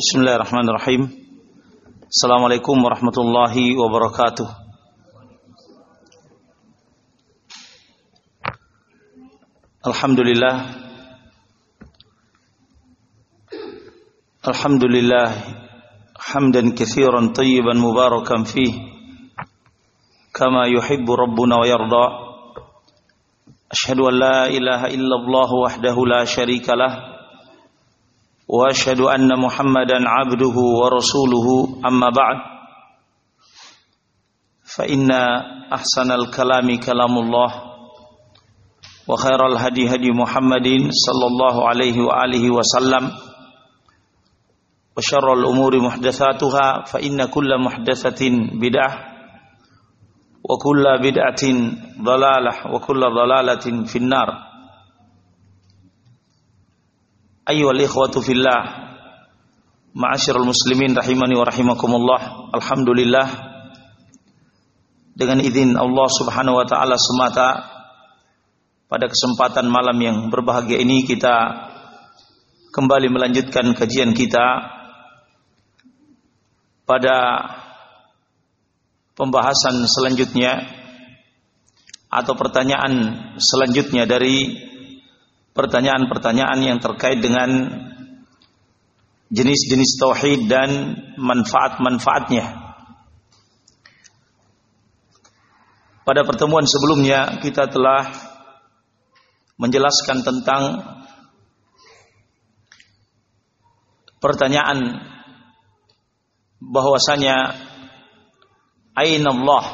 Bismillahirrahmanirrahim. Assalamualaikum warahmatullahi wabarakatuh. Alhamdulillah. Alhamdulillah hamdan katsiran tayyiban mubarakan fih kama yuhibbu rabbuna wa yarda. Ashhadu an la ilaha illallah wahdahu la syarika lah. وأشهد أن محمدا عبده ورسوله. أما بعد فإن أحسن الكلام كلام الله وخير الهدي هدي محمد صلى الله عليه وآله وسلم وشر الأمور محدثاتها فإن كل محدثة بدعة وكل بدعة ضلالة وكل ضلالة في النار. Ayyuhal ikhwatu fillah. Ma'asyiral muslimin rahimani wa rahimakumullah. Alhamdulillah. Dengan izin Allah subhanahu wa ta'ala semata Pada kesempatan malam yang berbahagia ini kita Kembali melanjutkan kajian kita Pada Pembahasan selanjutnya Atau pertanyaan selanjutnya dari pertanyaan-pertanyaan yang terkait dengan jenis-jenis tauhid dan manfaat-manfaatnya. Pada pertemuan sebelumnya kita telah menjelaskan tentang pertanyaan bahwasanya aina Allah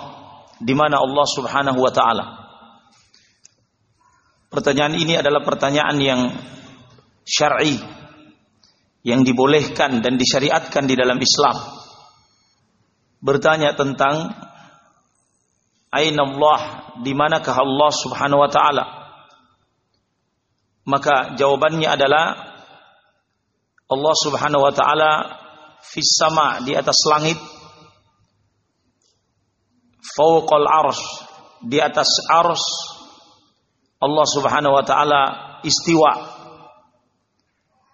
di mana Allah Subhanahu wa taala Pertanyaan ini adalah pertanyaan yang syar'i yang dibolehkan dan disyariatkan di dalam Islam. Bertanya tentang aina Allah, di manakah Allah Subhanahu wa taala? Maka jawabannya adalah Allah Subhanahu wa taala fis sama di atas langit fauqal arsh di atas arsh Allah Subhanahu wa taala istiwa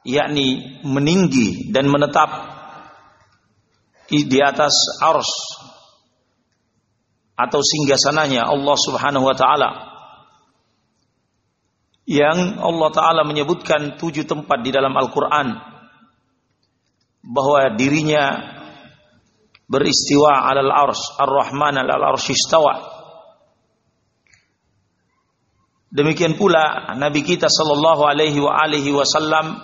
yakni meninggi dan menetap di atas ars atau singgasananya Allah Subhanahu wa taala yang Allah taala menyebutkan tujuh tempat di dalam Al-Qur'an bahwa dirinya beristiwa alal ars ar-rahman alal ars istawa Demikian pula Nabi kita sallallahu alaihi wa alihi wasallam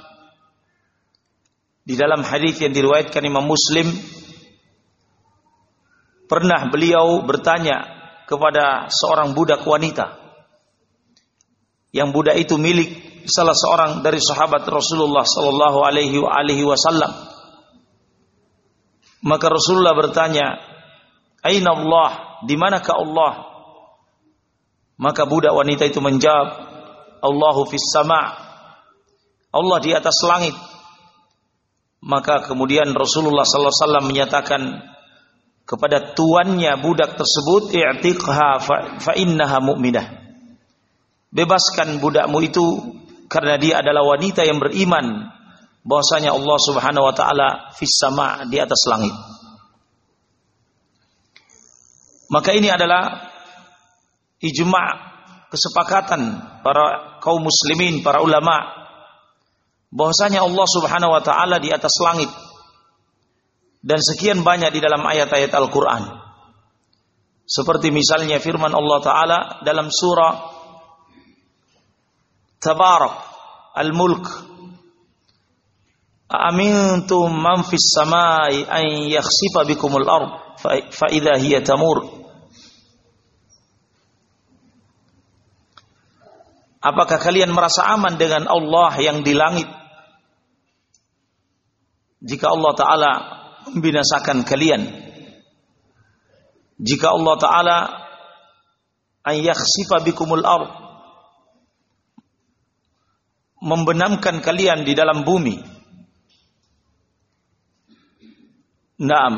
di dalam hadis yang diriwayatkan Imam Muslim pernah beliau bertanya kepada seorang budak wanita. Yang budak itu milik salah seorang dari sahabat Rasulullah sallallahu alaihi wa alihi wasallam. Maka Rasulullah bertanya aina Allah? Di manakah Allah maka budak wanita itu menjawab, Allahu fis sama. Allah di atas langit. Maka kemudian Rasulullah sallallahu alaihi wasallam menyatakan kepada tuannya budak tersebut, "I'tiqha fa innaha mu'minah." Bebaskan budakmu itu karena dia adalah wanita yang beriman bahwasanya Allah Subhanahu wa taala fis sama di atas langit. Maka ini adalah ijma kesepakatan para kaum muslimin, para ulama. Bahwasanya Allah Subhanahu wa taala di atas langit. Dan sekian banyak di dalam ayat-ayat Al-Qur'an. Seperti misalnya firman Allah taala dalam surah Tabarak Al-Mulk. Amintum man fis samai an yakhsifa bikumul ard fa idza hiya tamur Apakah kalian merasa aman dengan Allah yang di langit? Jika Allah Ta'ala membinasakan kalian. Jika Allah Ta'ala ayyakhsifa bikumul ard. Membenamkan kalian di dalam bumi. Naam.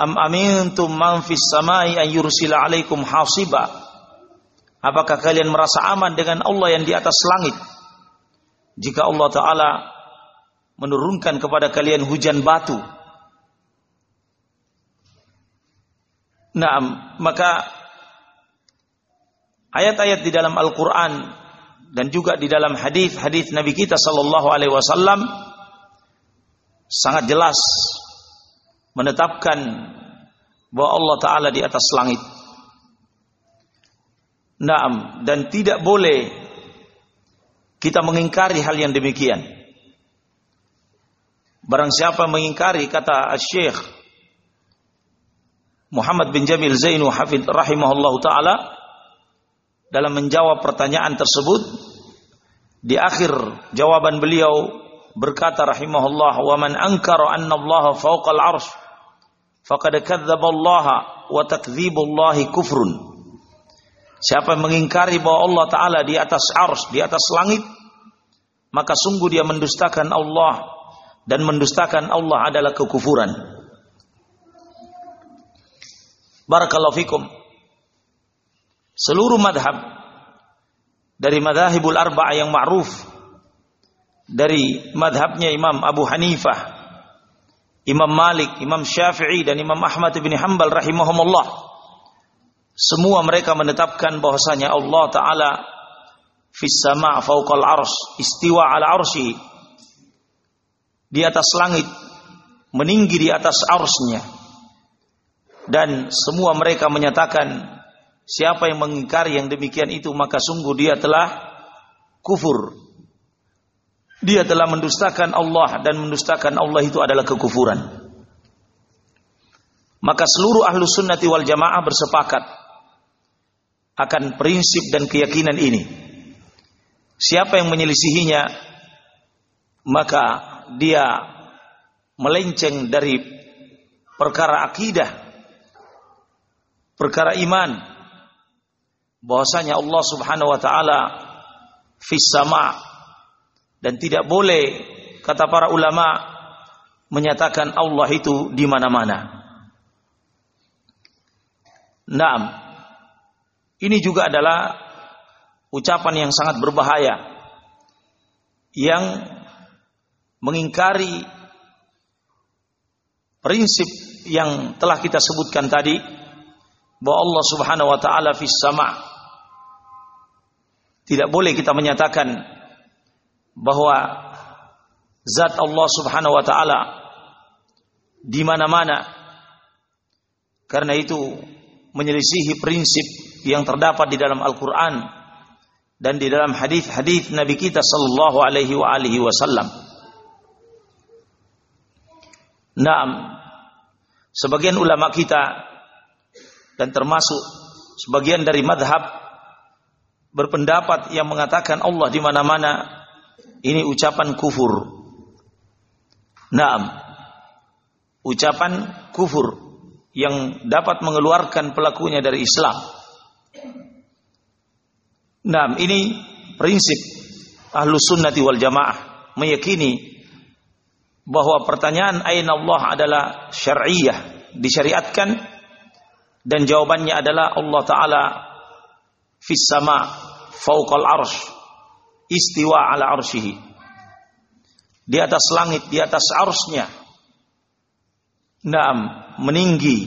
Am amintum man fis samai an yursila alaikum hasiba Apakah kalian merasa aman dengan Allah yang di atas langit? Jika Allah Ta'ala menurunkan kepada kalian hujan batu. Nah, maka ayat-ayat di dalam Al-Quran dan juga di dalam hadis-hadis Nabi kita Sallallahu Alaihi Wasallam sangat jelas menetapkan bahwa Allah Taala di atas langit. Naam dan tidak boleh kita mengingkari hal yang demikian. Barang siapa mengingkari kata Syekh Muhammad bin Jamil Zainu Hafid rahimahullahu taala dalam menjawab pertanyaan tersebut di akhir jawaban beliau berkata rahimahullah wa man ankara anna Allah fawqa al-'arsy faqad kadzdzaba Allah wa takdzibullahi kufrun Siapa mengingkari bahwa Allah taala di atas ars, di atas langit, maka sungguh dia mendustakan Allah dan mendustakan Allah adalah kekufuran. Barakallahu fikum seluruh madhab dari madhabul arba'ah yang ma'ruf dari madhabnya Imam Abu Hanifah, Imam Malik, Imam Syafi'i dan Imam Ahmad bin Hanbal rahimahumullah. Semua mereka menetapkan bahwasanya Allah taala fis sama' fawqal ars, istiwa ala arsy. Di atas langit, meninggi di atas arsnya. Dan semua mereka menyatakan Siapa yang mengingkari yang demikian itu maka sungguh dia telah kufur. Dia telah mendustakan Allah dan mendustakan Allah itu adalah kekufuran. Maka seluruh ahlu sunnati wal jamaah bersepakat akan prinsip dan keyakinan ini. Siapa yang menyelisihinya maka dia melenceng dari perkara akidah, perkara iman, bahwasanya Allah Subhanahu wa taala fis sama dan tidak boleh kata para ulama menyatakan Allah itu di mana-mana. Naam. Ini juga adalah ucapan yang sangat berbahaya yang mengingkari prinsip yang telah kita sebutkan tadi bahwa Allah Subhanahu wa taala fis sama' Tidak boleh kita menyatakan bahwa zat Allah Subhanahu wa taala di mana-mana. Karena itu menyelisihi prinsip yang terdapat di dalam Al-Qur'an dan di dalam hadis-hadis Nabi kita sallallahu alaihi wasallam. Naam. Sebagian ulama kita dan termasuk sebagian dari madhab berpendapat yang mengatakan Allah di mana-mana ini ucapan kufur. Naam. Ucapan kufur yang dapat mengeluarkan pelakunya dari Islam. Naam, ini prinsip ahlu sunnati wal jamaah meyakini bahwa pertanyaan aina Allah adalah syariah disyariatkan dan jawabannya adalah Allah taala fis sama fauqal arsh istiwa ala arshihi. Di atas langit di atas arsnya. Naam meninggi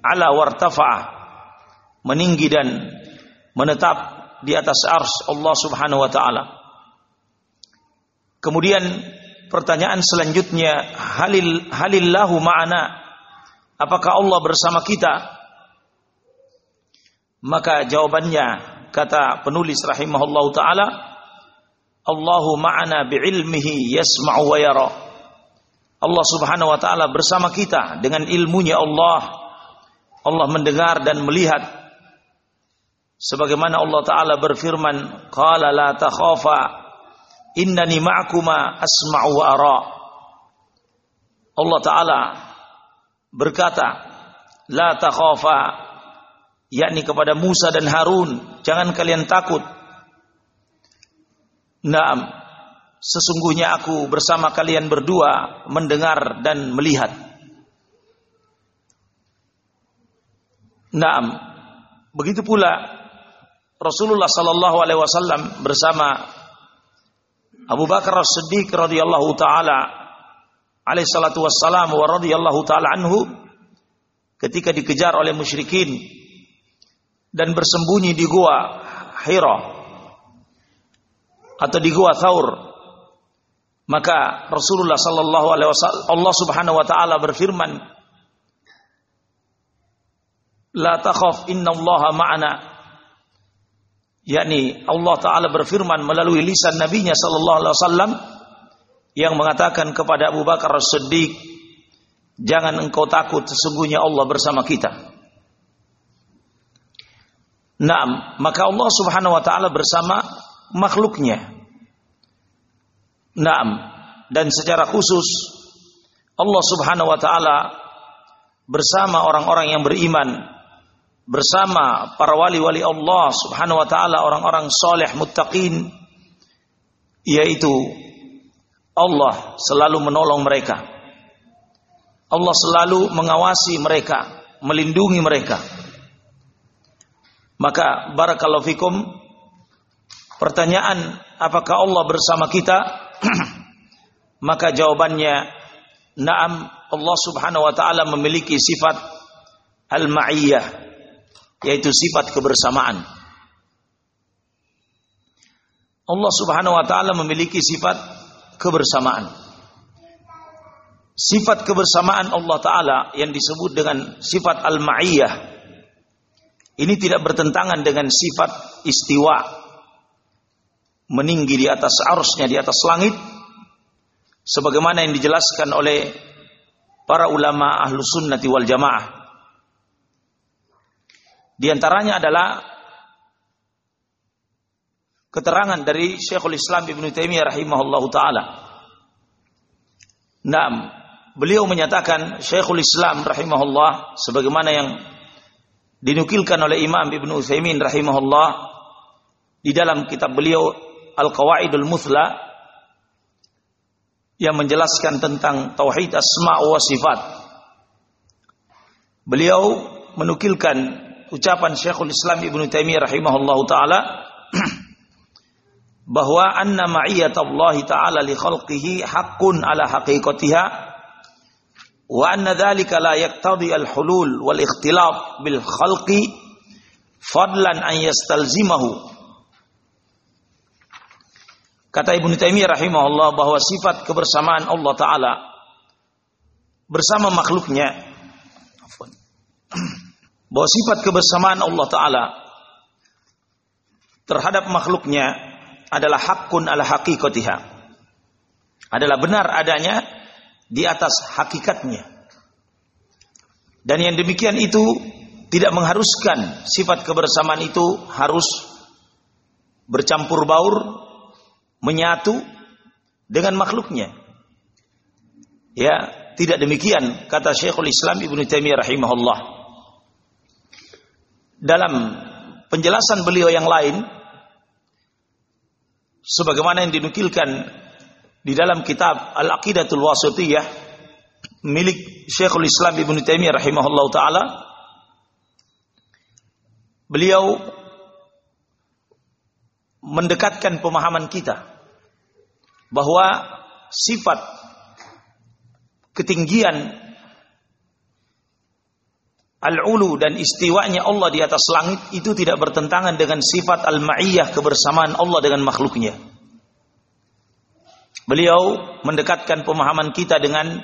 ala wartafa'ah meninggi dan menetap di atas ars Allah Subhanahu wa taala kemudian pertanyaan selanjutnya halil halillahu ma'ana apakah Allah bersama kita maka jawabannya kata penulis rahimahullah taala Allahu ma'ana bi'ilmihi yasma'u wa yara. Allah Subhanahu wa taala bersama kita dengan ilmunya Allah. Allah mendengar dan melihat. Sebagaimana Allah taala berfirman, qala la takhafa innani ma'akuma asma'u wa ara. Allah taala berkata, la takhafa yakni kepada Musa dan Harun, jangan kalian takut. Naam, sesungguhnya aku bersama kalian berdua mendengar dan melihat. Naam, begitu pula Rasulullah sallallahu alaihi wasallam bersama Abu Bakar As-Siddiq radhiyallahu taala alaihi salatu wassalam wa radhiyallahu taala anhu ketika dikejar oleh musyrikin dan bersembunyi di gua Hira atau di gua Thaur maka Rasulullah sallallahu alaihi wasallam Allah Subhanahu wa taala berfirman La takhaf innallaha ma'ana yakni Allah taala berfirman melalui lisan nabinya sallallahu alaihi wasallam yang mengatakan kepada Abu Bakar As-Siddiq jangan engkau takut sesungguhnya Allah bersama kita Naam, maka Allah Subhanahu wa taala bersama makhluknya. Naam, dan secara khusus Allah Subhanahu wa taala bersama orang-orang yang beriman, bersama para wali-wali Allah Subhanahu wa taala, orang-orang soleh muttaqin yaitu Allah selalu menolong mereka. Allah selalu mengawasi mereka, melindungi mereka. Maka barakallahu fikum pertanyaan apakah Allah bersama kita? Maka jawabannya na'am Allah Subhanahu wa taala memiliki sifat al-ma'iyah yaitu sifat kebersamaan. Allah Subhanahu wa taala memiliki sifat kebersamaan. Sifat kebersamaan Allah taala yang disebut dengan sifat al-ma'iyah ini tidak bertentangan dengan sifat istiwa. Meninggi di atas arusnya, di atas langit. Sebagaimana yang dijelaskan oleh para ulama ahlu sunnati wal jamaah. Di antaranya adalah keterangan dari Syekhul Islam Ibn Taimiyah rahimahullahu taala. Naam, beliau menyatakan Syekhul Islam rahimahullah sebagaimana yang dinukilkan oleh Imam Ibn Utsaimin rahimahullah di dalam kitab beliau Al-Qawaidul Muthla yang menjelaskan tentang tauhid asma wa sifat. Beliau menukilkan ucapan Syekhul Islam Ibn Taimiyah rahimahullahu taala bahwa anna Allah taala li khalqihi haqqun ala haqiqatiha wa anna dhalika la yaqtadi al-hulul wal ikhtilaf bil khalqi fadlan an yastalzimahu. Kata Ibnu Taimiyah rahimahullah bahwa sifat kebersamaan Allah taala bersama makhluknya bahwa sifat kebersamaan Allah taala terhadap makhluknya adalah hakun ala haqiqatiha adalah benar adanya di atas hakikatnya. Dan yang demikian itu tidak mengharuskan sifat kebersamaan itu harus bercampur baur, menyatu dengan makhluknya. Ya, tidak demikian kata Syekhul Islam Ibnu Taimiyah rahimahullah. Dalam penjelasan beliau yang lain sebagaimana yang dinukilkan di dalam kitab Al-Aqidatul Wasitiyah milik Syekhul Islam Ibn Taimiyah rahimahullah taala beliau mendekatkan pemahaman kita bahwa sifat ketinggian al-ulu dan istiwanya Allah di atas langit itu tidak bertentangan dengan sifat al-ma'iyah kebersamaan Allah dengan makhluknya. Beliau mendekatkan pemahaman kita dengan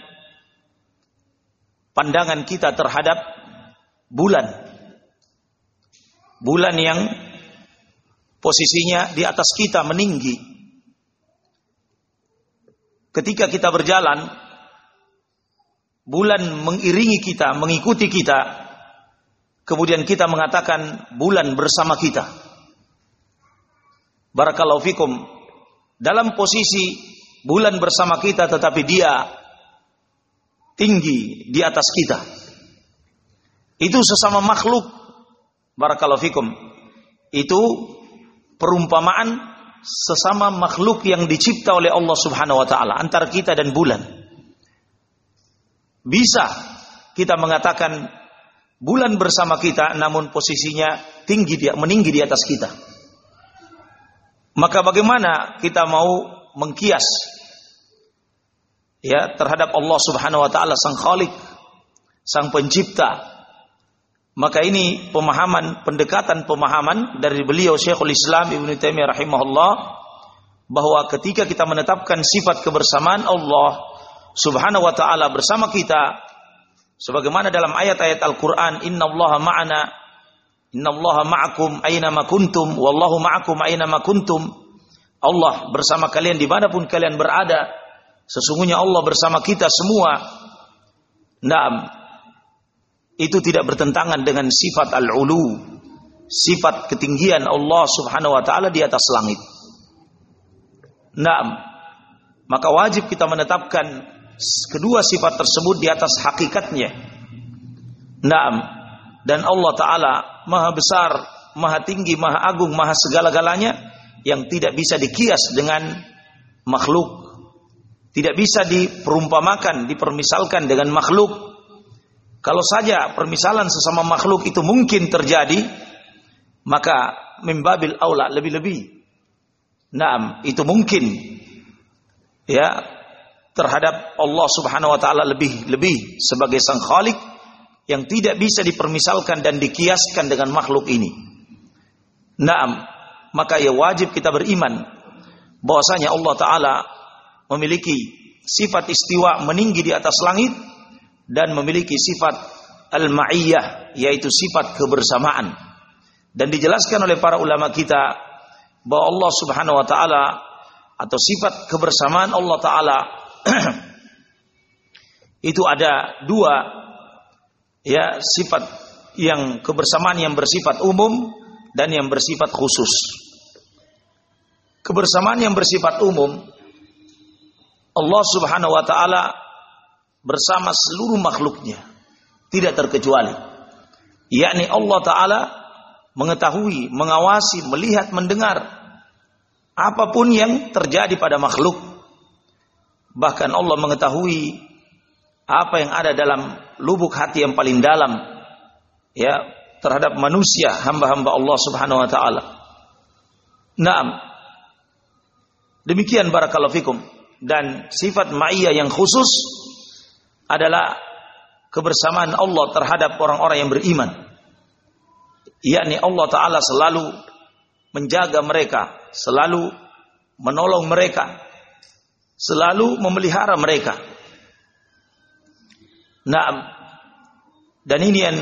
pandangan kita terhadap bulan. Bulan yang posisinya di atas kita meninggi. Ketika kita berjalan, bulan mengiringi kita, mengikuti kita. Kemudian kita mengatakan bulan bersama kita. Barakallahu fikum. Dalam posisi bulan bersama kita tetapi dia tinggi di atas kita. Itu sesama makhluk. Barakallahu fikum. Itu perumpamaan sesama makhluk yang dicipta oleh Allah Subhanahu wa taala antara kita dan bulan. Bisa kita mengatakan bulan bersama kita namun posisinya tinggi dia meninggi di atas kita. Maka bagaimana kita mau mengkias ya terhadap Allah Subhanahu wa taala sang Khalik, sang pencipta. Maka ini pemahaman pendekatan pemahaman dari beliau Syekhul Islam Ibnu Taimiyah rahimahullah bahwa ketika kita menetapkan sifat kebersamaan Allah Subhanahu wa taala bersama kita sebagaimana dalam ayat-ayat Al-Qur'an innallaha ma'ana innallaha ma'akum aina ma kuntum wallahu ma'akum aina ma kuntum. Allah bersama kalian di mana pun kalian berada sesungguhnya Allah bersama kita semua. Naam. Itu tidak bertentangan dengan sifat al-ulu sifat ketinggian Allah Subhanahu wa taala di atas langit. Naam. Maka wajib kita menetapkan kedua sifat tersebut di atas hakikatnya. Naam. Dan Allah Ta'ala maha besar, maha tinggi, maha agung, maha segala-galanya yang tidak bisa dikias dengan makhluk. Tidak bisa diperumpamakan, dipermisalkan dengan makhluk. Kalau saja permisalan sesama makhluk itu mungkin terjadi, maka mimbabil aula lebih-lebih. Naam, itu mungkin. Ya, terhadap Allah Subhanahu wa taala lebih-lebih sebagai sang khalik yang tidak bisa dipermisalkan dan dikiaskan dengan makhluk ini. Naam, maka ya wajib kita beriman bahwasanya Allah taala memiliki sifat istiwa meninggi di atas langit dan memiliki sifat al-ma'iyah yaitu sifat kebersamaan. Dan dijelaskan oleh para ulama kita bahwa Allah Subhanahu wa taala atau sifat kebersamaan Allah taala itu ada dua ya sifat yang kebersamaan yang bersifat umum dan yang bersifat khusus. Kebersamaan yang bersifat umum Allah Subhanahu wa taala bersama seluruh makhluknya tidak terkecuali yakni Allah taala mengetahui, mengawasi, melihat, mendengar apa pun yang terjadi pada makhluk Bahkan Allah mengetahui apa yang ada dalam lubuk hati yang paling dalam ya terhadap manusia hamba-hamba Allah Subhanahu wa taala. Naam. Demikian barakallahu fikum dan sifat ma'iyah yang khusus adalah kebersamaan Allah terhadap orang-orang yang beriman. Yakni Allah taala selalu menjaga mereka, selalu menolong mereka, selalu memelihara mereka. Nah, dan ini yang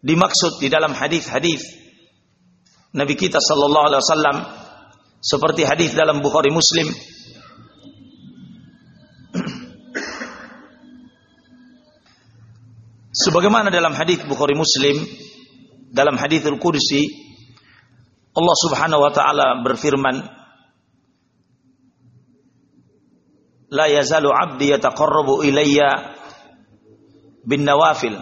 dimaksud di dalam hadis-hadis Nabi kita sallallahu alaihi wasallam seperti hadis dalam Bukhari Muslim sebagaimana dalam hadis Bukhari Muslim dalam hadithul Qudsi Allah Subhanahu wa taala berfirman la yazalu abdi yataqarrabu ilayya bin nawafil.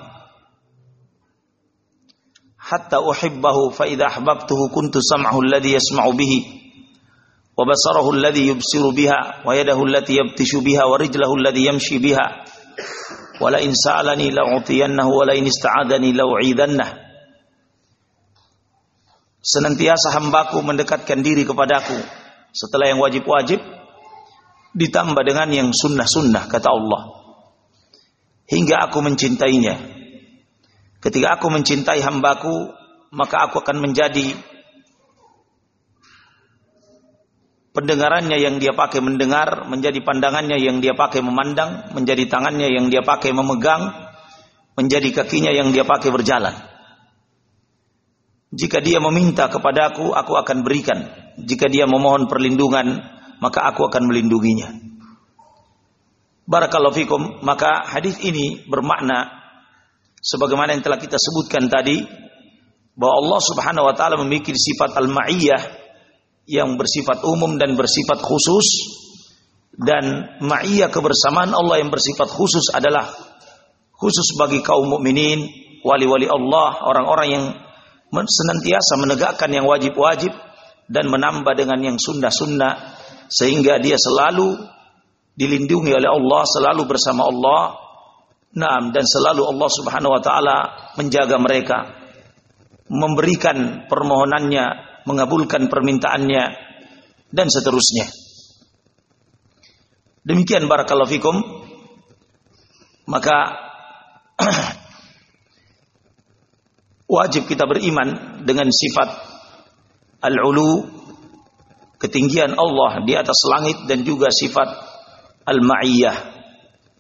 Hatta uhibbahu fa idha ahbabtuhu kuntu sam'ahu alladhi yasma'u bihi wa basarahu alladhi yubsiru biha wa yadahu allati yabtishu biha wa rijlahu alladhi yamshi biha wa la in sa'alani la'utiyannahu wa la in ista'adani senantiasa hambaku mendekatkan diri kepadaku setelah yang wajib-wajib ditambah dengan yang sunnah-sunnah kata Allah. Hingga aku mencintainya. Ketika aku mencintai hambaku maka aku akan menjadi pendengarannya yang dia pakai mendengar menjadi pandangannya yang dia pakai memandang menjadi tangannya yang dia pakai memegang menjadi kakinya yang dia pakai berjalan. Jika dia meminta kepadaku aku akan berikan. Jika dia memohon perlindungan maka aku akan melindunginya. Barakallahu fikum, maka hadis ini bermakna sebagaimana yang telah kita sebutkan tadi bahwa Allah Subhanahu wa taala memiliki sifat al-ma'iyah yang bersifat umum dan bersifat khusus dan ma'iyah kebersamaan Allah yang bersifat khusus adalah khusus bagi kaum mukminin, wali-wali Allah, orang-orang yang senantiasa menegakkan yang wajib-wajib dan menambah dengan yang sunnah-sunnah sehingga dia selalu dilindungi oleh Allah, selalu bersama Allah. Naam dan selalu Allah Subhanahu wa taala menjaga mereka, memberikan permohonannya, mengabulkan permintaannya dan seterusnya. Demikian barakallahu fikum. Maka wajib kita beriman dengan sifat al-ulu ketinggian Allah di atas langit dan juga sifat al-ma'iyah.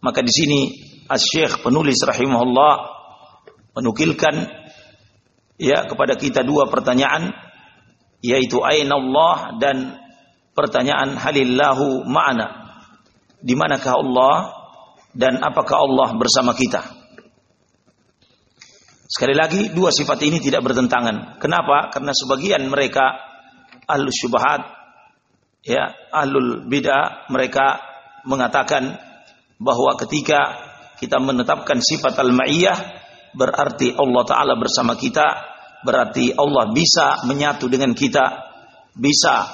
Maka di sini Asy-Syaikh penulis rahimahullah menukilkan ya kepada kita dua pertanyaan yaitu aina Allah dan pertanyaan halillahu ma'ana di manakah Allah dan apakah Allah bersama kita. Sekali lagi dua sifat ini tidak bertentangan. Kenapa? Karena sebagian mereka ahlu syubhat ya ahlul bid'ah mereka mengatakan bahwa ketika kita menetapkan sifat al-ma'iyah berarti Allah taala bersama kita, berarti Allah bisa menyatu dengan kita, bisa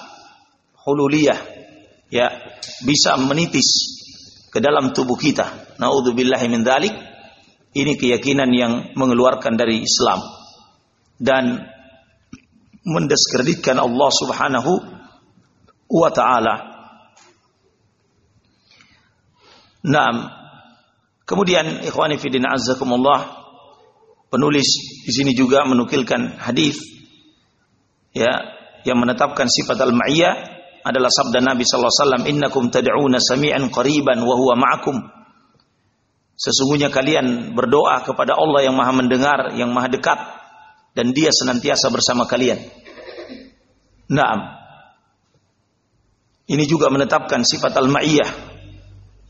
hululiyah ya bisa menitis ke dalam tubuh kita. Nauzubillahi min dzalik. Ini keyakinan yang mengeluarkan dari Islam dan mendiskreditkan Allah Subhanahu wa taala. Naam. Kemudian ikhwani din azzakumullah penulis di sini juga menukilkan hadis ya yang menetapkan sifat al-ma'iyah adalah sabda Nabi sallallahu alaihi wasallam innakum tad'una sami'an qariban wa huwa ma'akum Sesungguhnya kalian berdoa kepada Allah yang Maha mendengar, yang Maha dekat dan Dia senantiasa bersama kalian. Naam. Ini juga menetapkan sifat al-ma'iyah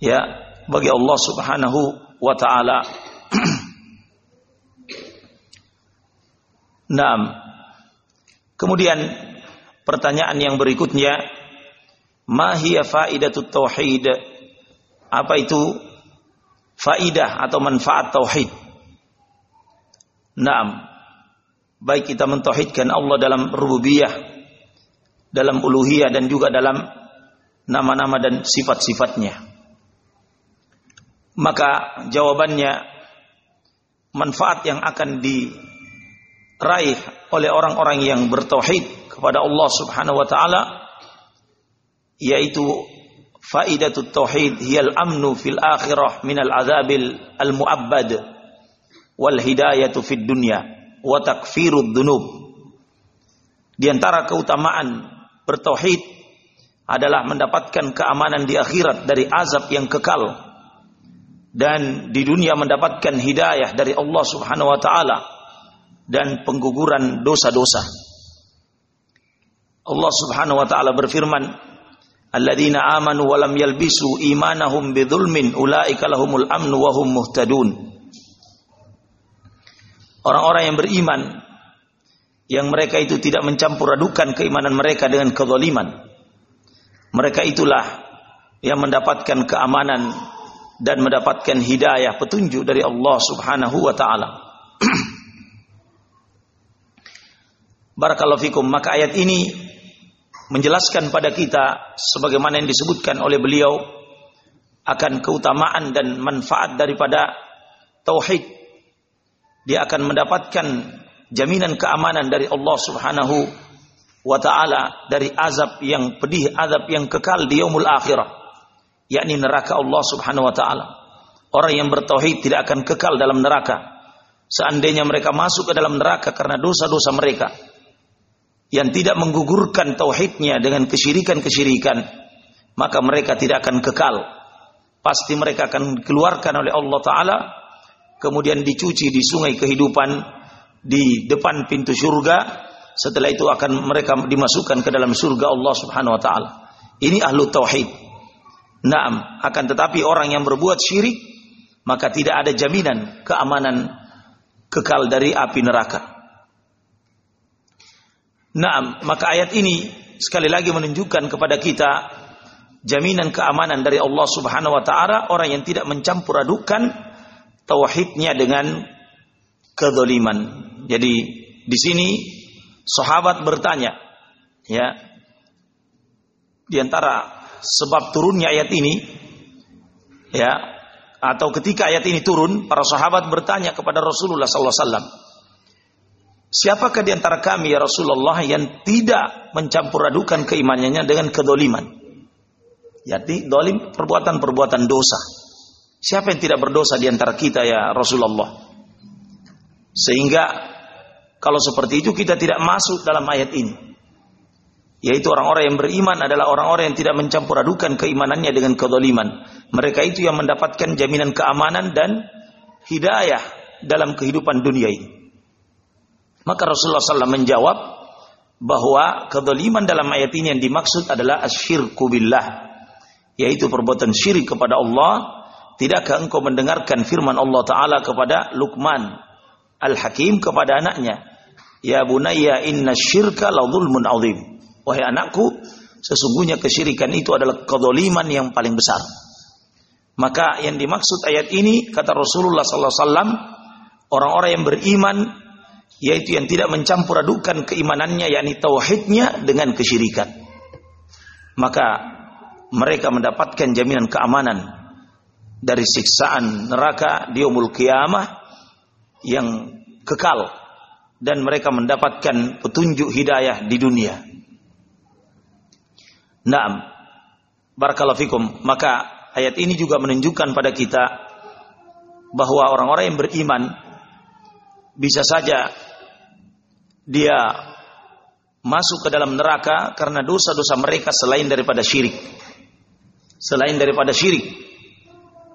ya bagi Allah Subhanahu wa taala. Naam. Kemudian pertanyaan yang berikutnya Ma hiya faidatut tauhid? Apa itu faidah atau manfaat tauhid? Naam. Baik kita mentauhidkan Allah dalam rububiyah, dalam uluhiyah dan juga dalam nama-nama dan sifat-sifatnya. Maka jawabannya manfaat yang akan diraih oleh orang-orang yang bertauhid kepada Allah Subhanahu wa taala yaitu faidatut tauhid hiyal amnu fil akhirah minal azabil al muabbad wal hidayatu fid dunya wa takfirud dunub di antara keutamaan bertauhid adalah mendapatkan keamanan di akhirat dari azab yang kekal. Dan di dunia mendapatkan hidayah dari Allah Subhanahu wa taala dan pengguguran dosa-dosa. Allah Subhanahu wa taala berfirman alladzina amanu wa lam yalbisu imanahum bidzulmin ulaika lahumul amnu wa hum muhtadun. Orang-orang yang beriman yang mereka itu tidak mencampur adukan keimanan mereka dengan kezaliman mereka itulah yang mendapatkan keamanan dan mendapatkan hidayah petunjuk dari Allah Subhanahu wa taala Barakallahu fikum maka ayat ini menjelaskan pada kita sebagaimana yang disebutkan oleh beliau akan keutamaan dan manfaat daripada tauhid. Dia akan mendapatkan jaminan keamanan dari Allah Subhanahu wa taala dari azab yang pedih, azab yang kekal di yaumul akhirah, yakni neraka Allah Subhanahu wa taala. Orang yang bertauhid tidak akan kekal dalam neraka. Seandainya mereka masuk ke dalam neraka karena dosa-dosa mereka, yang tidak menggugurkan tauhidnya dengan kesyirikan-kesyirikan, maka mereka tidak akan kekal. Pasti mereka akan dikeluarkan oleh Allah Ta'ala, kemudian dicuci di sungai kehidupan di depan pintu surga, setelah itu akan mereka dimasukkan ke dalam surga Allah Subhanahu wa taala. Ini ahlu tauhid. Naam, akan tetapi orang yang berbuat syirik maka tidak ada jaminan keamanan kekal dari api neraka. Nah, maka ayat ini sekali lagi menunjukkan kepada kita jaminan keamanan dari Allah Subhanahu wa taala orang yang tidak mencampur adukan tauhidnya dengan kezaliman. Jadi di sini sahabat bertanya ya di antara sebab turunnya ayat ini ya atau ketika ayat ini turun para sahabat bertanya kepada Rasulullah sallallahu alaihi wasallam Siapakah di antara kami ya Rasulullah yang tidak mencampur adukan keimanannya dengan kedoliman? Jadi dolim perbuatan-perbuatan dosa. Siapa yang tidak berdosa di antara kita ya Rasulullah? Sehingga kalau seperti itu kita tidak masuk dalam ayat ini. Yaitu orang-orang yang beriman adalah orang-orang yang tidak mencampur adukan keimanannya dengan kedoliman. Mereka itu yang mendapatkan jaminan keamanan dan hidayah dalam kehidupan dunia ini. Maka Rasulullah SAW menjawab bahwa kedoliman dalam ayat ini yang dimaksud adalah asyirku billah yaitu perbuatan syirik kepada Allah, tidakkah engkau mendengarkan firman Allah Ta'ala kepada Luqman Al-Hakim kepada anaknya, Ya bunayya inna syirka la zulmun azim. Wahai anakku, sesungguhnya kesyirikan itu adalah kedoliman yang paling besar. Maka yang dimaksud ayat ini, kata Rasulullah SAW, orang-orang yang beriman, yaitu yang tidak mencampur adukan keimanannya, yakni tauhidnya dengan kesyirikan. Maka mereka mendapatkan jaminan keamanan dari siksaan neraka di umul kiamah yang kekal dan mereka mendapatkan petunjuk hidayah di dunia. Naam. Barakallahu fikum. Maka ayat ini juga menunjukkan pada kita bahwa orang-orang yang beriman bisa saja dia masuk ke dalam neraka karena dosa-dosa mereka selain daripada syirik selain daripada syirik.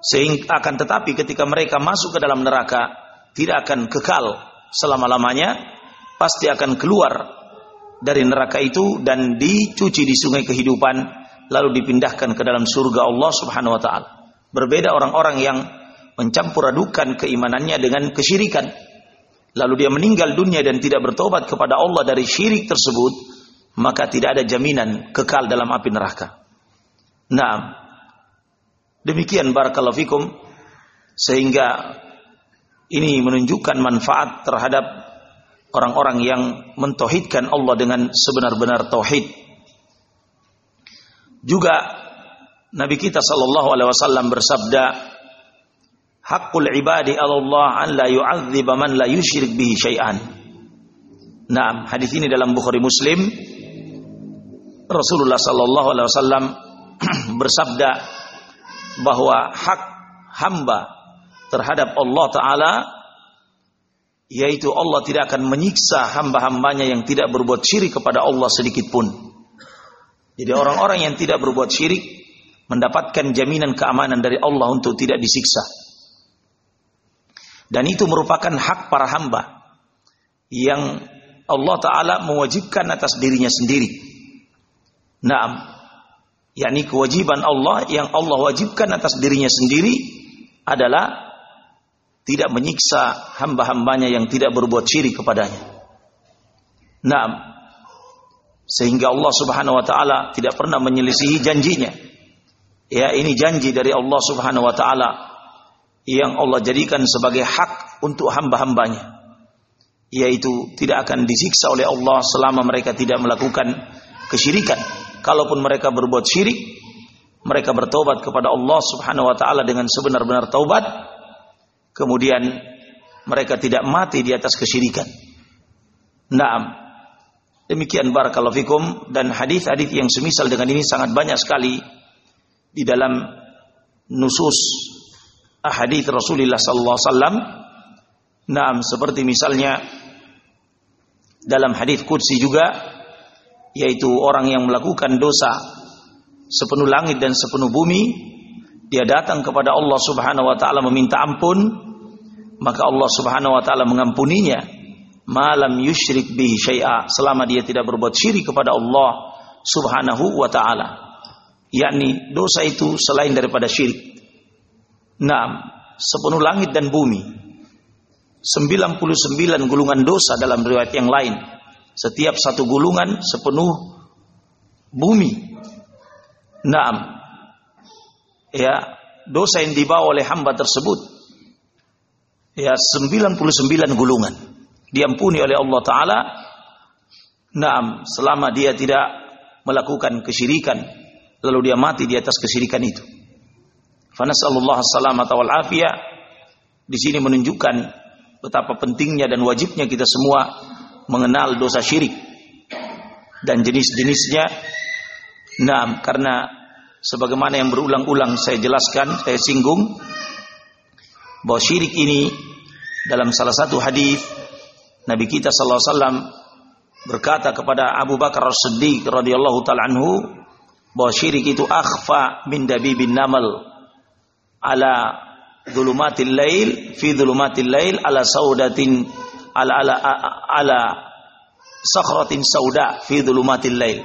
Sehingga akan tetapi ketika mereka masuk ke dalam neraka tidak akan kekal selama-lamanya, pasti akan keluar dari neraka itu dan dicuci di sungai kehidupan lalu dipindahkan ke dalam surga Allah Subhanahu wa taala. Berbeda orang-orang yang mencampur adukan keimanannya dengan kesyirikan. Lalu dia meninggal dunia dan tidak bertobat kepada Allah dari syirik tersebut, maka tidak ada jaminan kekal dalam api neraka. Nah, demikian barakallahu fikum sehingga ini menunjukkan manfaat terhadap orang-orang yang mentauhidkan Allah dengan sebenar-benar tauhid. Juga Nabi kita sallallahu alaihi wasallam bersabda, "Haqqul ibadi Allah an la yu'adziba man la yusyrik bihi syai'an." Nah, hadis ini dalam Bukhari Muslim Rasulullah sallallahu alaihi wasallam bersabda bahwa hak hamba terhadap Allah Ta'ala yaitu Allah tidak akan menyiksa hamba-hambanya yang tidak berbuat syirik kepada Allah sedikit pun. Jadi orang-orang yang tidak berbuat syirik mendapatkan jaminan keamanan dari Allah untuk tidak disiksa. Dan itu merupakan hak para hamba yang Allah Ta'ala mewajibkan atas dirinya sendiri. Nah, yakni kewajiban Allah yang Allah wajibkan atas dirinya sendiri adalah tidak menyiksa hamba-hambanya yang tidak berbuat syirik kepadanya. Nah, sehingga Allah Subhanahu wa taala tidak pernah menyelisihi janjinya. Ya, ini janji dari Allah Subhanahu wa taala yang Allah jadikan sebagai hak untuk hamba-hambanya. Yaitu tidak akan disiksa oleh Allah selama mereka tidak melakukan kesyirikan kalaupun mereka berbuat syirik, mereka bertobat kepada Allah Subhanahu wa taala dengan sebenar-benar taubat, kemudian mereka tidak mati di atas kesyirikan. Naam. Demikian barakallahu fikum dan hadis-hadis yang semisal dengan ini sangat banyak sekali di dalam nusus ahadits Rasulullah sallallahu alaihi wasallam. Naam, seperti misalnya dalam hadis qudsi juga yaitu orang yang melakukan dosa sepenuh langit dan sepenuh bumi dia datang kepada Allah Subhanahu wa taala meminta ampun maka Allah Subhanahu wa taala mengampuninya. Malam yusyrik bihi syai'a. Selama dia tidak berbuat syirik kepada Allah Subhanahu wa taala. Yakni dosa itu selain daripada syirik. Nah sepenuh langit dan bumi. 99 gulungan dosa dalam riwayat yang lain. Setiap satu gulungan sepenuh bumi. Naam. Ya, dosa yang dibawa oleh hamba tersebut ya 99 gulungan diampuni oleh Allah taala. Naam, selama dia tidak melakukan kesyirikan lalu dia mati di atas kesyirikan itu. Fanasallallahu salamata wal afiyah di sini menunjukkan betapa pentingnya dan wajibnya kita semua mengenal dosa syirik dan jenis-jenisnya. Nah, karena sebagaimana yang berulang-ulang saya jelaskan, saya singgung bahwa syirik ini dalam salah satu hadis Nabi kita sallallahu alaihi wasallam berkata kepada Abu Bakar As-Siddiq radhiyallahu taala anhu bahwa syirik itu akhfa min dabibin namal ala dhulumatil lail fi dhulumatil lail ala saudatin ala ala ala sakhratin sauda fi dhulumatil lail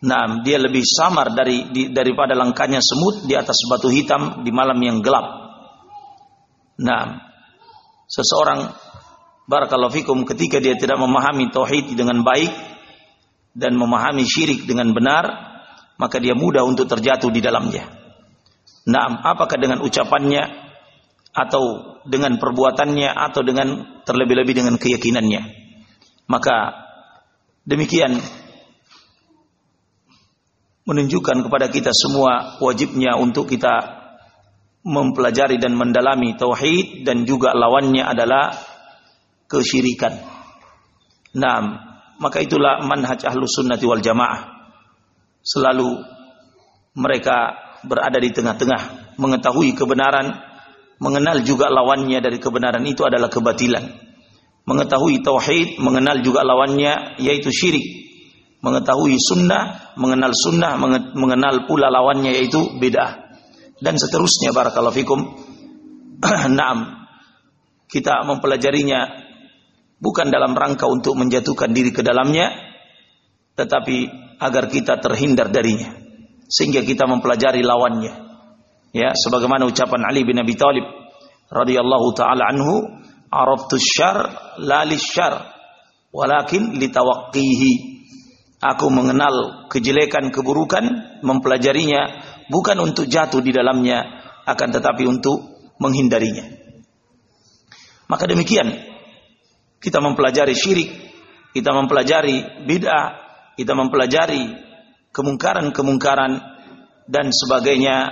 Nah, dia lebih samar dari daripada langkahnya semut di atas batu hitam di malam yang gelap. Nah, seseorang barakallahu fikum ketika dia tidak memahami tauhid dengan baik dan memahami syirik dengan benar, maka dia mudah untuk terjatuh di dalamnya. Nah, apakah dengan ucapannya atau dengan perbuatannya atau dengan terlebih-lebih dengan keyakinannya? Maka demikian menunjukkan kepada kita semua wajibnya untuk kita mempelajari dan mendalami tauhid dan juga lawannya adalah kesyirikan. Nah, maka itulah manhaj ahlu sunnati wal jamaah. Selalu mereka berada di tengah-tengah, mengetahui kebenaran, mengenal juga lawannya dari kebenaran itu adalah kebatilan. Mengetahui tauhid, mengenal juga lawannya yaitu syirik mengetahui sunnah, mengenal sunnah, mengenal pula lawannya yaitu bid'ah. Dan seterusnya barakallahu fikum. Naam. Kita mempelajarinya bukan dalam rangka untuk menjatuhkan diri ke dalamnya, tetapi agar kita terhindar darinya. Sehingga kita mempelajari lawannya. Ya, sebagaimana ucapan Ali bin Abi Thalib radhiyallahu taala anhu, "Araftu syarr la lisyarr, walakin litawaqqihi." Aku mengenal kejelekan, keburukan, mempelajarinya bukan untuk jatuh di dalamnya, akan tetapi untuk menghindarinya. Maka demikian, kita mempelajari syirik, kita mempelajari bid'ah, kita mempelajari kemungkaran-kemungkaran dan sebagainya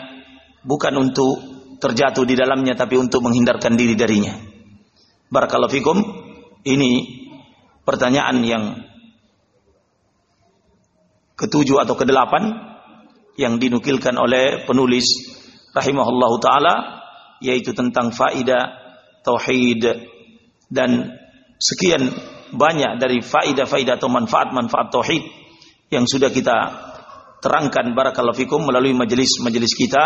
bukan untuk terjatuh di dalamnya tapi untuk menghindarkan diri darinya. Barakallahu fikum. Ini pertanyaan yang ketujuh atau kedelapan yang dinukilkan oleh penulis rahimahullahu taala yaitu tentang faidah tauhid dan sekian banyak dari faidah-faidah atau manfaat-manfaat tauhid yang sudah kita terangkan barakallahu fikum melalui majelis-majelis kita.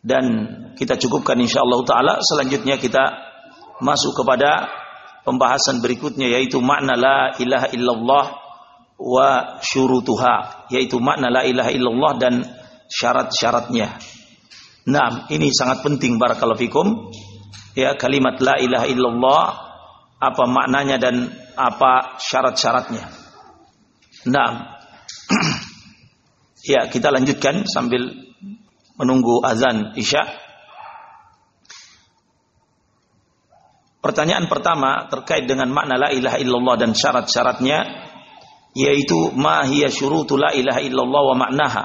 Dan kita cukupkan insyaallah taala. Selanjutnya kita masuk kepada pembahasan berikutnya yaitu makna la ilaha illallah wa syurutuha yaitu makna la ilaha illallah dan syarat-syaratnya. Nah, ini sangat penting barakallahu fikum. Ya, kalimat la ilaha illallah apa maknanya dan apa syarat-syaratnya. Nah, ya kita lanjutkan sambil menunggu azan Isya. Pertanyaan pertama terkait dengan makna la ilaha illallah dan syarat-syaratnya yaitu ma hiya syurutu la ilaha illallah wa maknaha.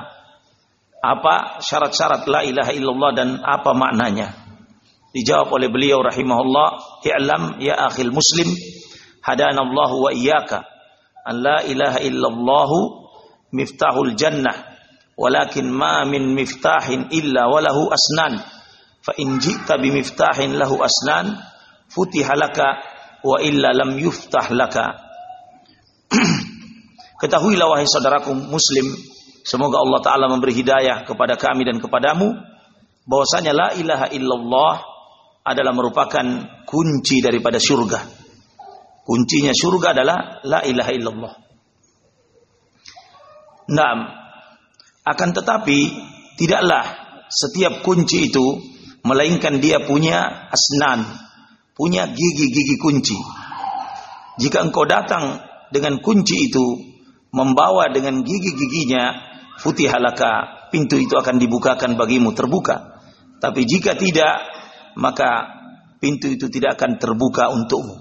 Apa syarat-syarat la ilaha illallah dan apa maknanya? Dijawab oleh beliau rahimahullah, "I'lam ya akhil muslim, hadana Allah wa iyyaka an la ilaha illallah miftahul jannah, walakin ma min miftahin illa walahu asnan. Fa in ji'ta bi miftahin lahu asnan, futiha laka wa illa lam yuftah laka." Ketahuilah wahai saudaraku muslim, semoga Allah taala memberi hidayah kepada kami dan kepadamu bahwasanya la ilaha illallah adalah merupakan kunci daripada surga. Kuncinya surga adalah la ilaha illallah. Naam. Akan tetapi tidaklah setiap kunci itu melainkan dia punya asnan, punya gigi-gigi kunci. Jika engkau datang dengan kunci itu membawa dengan gigi-giginya halaka pintu itu akan dibukakan bagimu terbuka. Tapi jika tidak maka pintu itu tidak akan terbuka untukmu.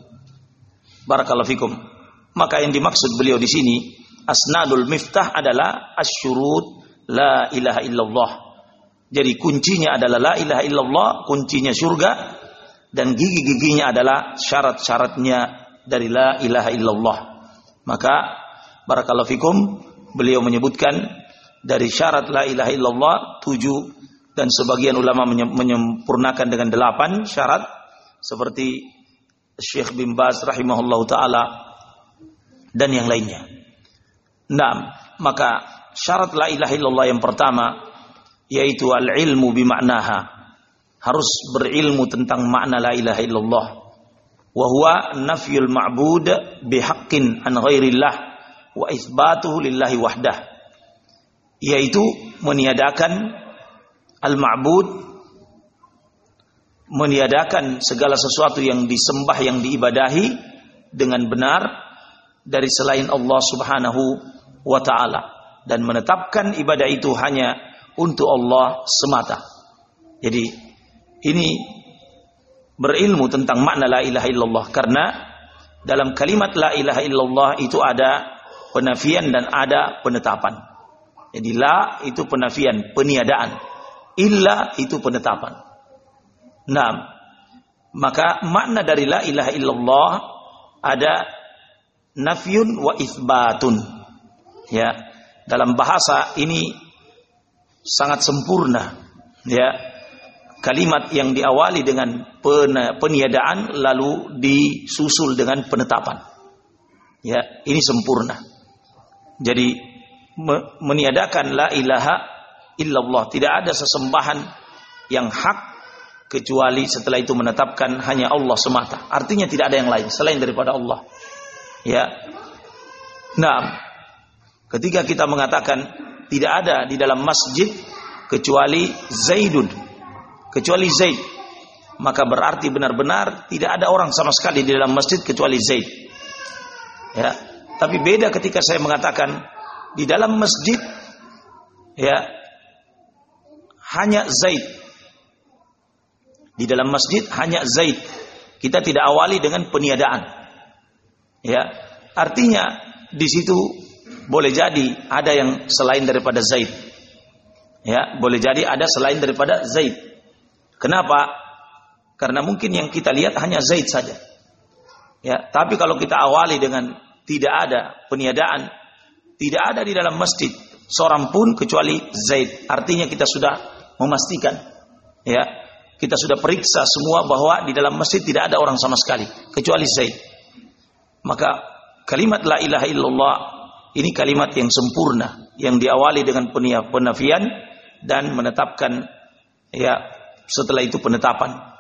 Barakallahu fikum. Maka yang dimaksud beliau di sini asnadul miftah adalah asyurut la ilaha illallah. Jadi kuncinya adalah la ilaha illallah kuncinya surga dan gigi-giginya adalah syarat-syaratnya dari la ilaha illallah. Maka barakallahu fikum beliau menyebutkan dari syarat la ilaha illallah tujuh dan sebagian ulama menyempurnakan dengan delapan syarat seperti Syekh bin Baz rahimahullah taala dan yang lainnya. Nah, maka syarat la ilaha illallah yang pertama yaitu al-ilmu bimaknaha. Harus berilmu tentang makna la ilaha illallah. Wa huwa nafyul ma'bud bihaqqin an ghairillah wa itsbatuhu lillahi wahdah. Yaitu meniadakan al-ma'bud meniadakan segala sesuatu yang disembah yang diibadahi dengan benar dari selain Allah Subhanahu wa taala. Dan menetapkan ibadah itu hanya untuk Allah semata. Jadi ini berilmu tentang makna la ilaha illallah. Karena dalam kalimat la ilaha illallah itu ada penafian dan ada penetapan. Jadi la itu penafian, peniadaan. Illa itu penetapan. Nah, maka makna dari la ilaha illallah ada nafyun wa isbatun. Ya, dalam bahasa ini sangat sempurna. Ya, kalimat yang diawali dengan peniadaan lalu disusul dengan penetapan. Ya, ini sempurna. Jadi meniadakan la ilaha illallah. Tidak ada sesembahan yang hak kecuali setelah itu menetapkan hanya Allah semata. Artinya tidak ada yang lain selain daripada Allah. Ya. Nah, ketika kita mengatakan tidak ada di dalam masjid kecuali Zaidun, kecuali Zaid, maka berarti benar-benar tidak ada orang sama sekali di dalam masjid kecuali Zaid. Ya. Tapi beda ketika saya mengatakan di dalam masjid ya hanya Zaid. Di dalam masjid hanya Zaid. Kita tidak awali dengan peniadaan. Ya, artinya di situ boleh jadi ada yang selain daripada Zaid. Ya, boleh jadi ada selain daripada Zaid. Kenapa? Karena mungkin yang kita lihat hanya Zaid saja. Ya, tapi kalau kita awali dengan tidak ada peniadaan, tidak ada di dalam masjid seorang pun kecuali Zaid. Artinya kita sudah memastikan ya, kita sudah periksa semua bahwa di dalam masjid tidak ada orang sama sekali kecuali Zaid. Maka kalimat la ilaha illallah ini kalimat yang sempurna yang diawali dengan penafian dan menetapkan ya setelah itu penetapan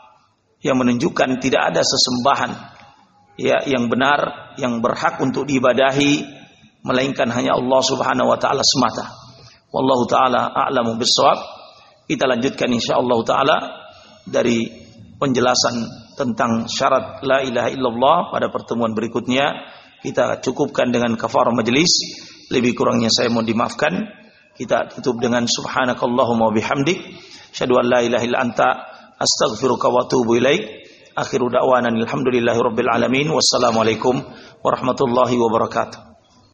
yang menunjukkan tidak ada sesembahan ya yang benar yang berhak untuk diibadahi melainkan hanya Allah Subhanahu wa taala semata. Wallahu taala a'lamu bissawab. Kita lanjutkan insyaallah taala dari penjelasan tentang syarat la ilaha illallah pada pertemuan berikutnya. Kita cukupkan dengan kafarah majelis. Lebih kurangnya saya mohon dimaafkan. Kita tutup dengan subhanakallahumma bihamdik. Syadu an la ilaha illa anta astaghfiruka wa atubu ilaik. Akhiru da'wana alhamdulillahi rabbil alamin. Wassalamualaikum warahmatullahi wabarakatuh.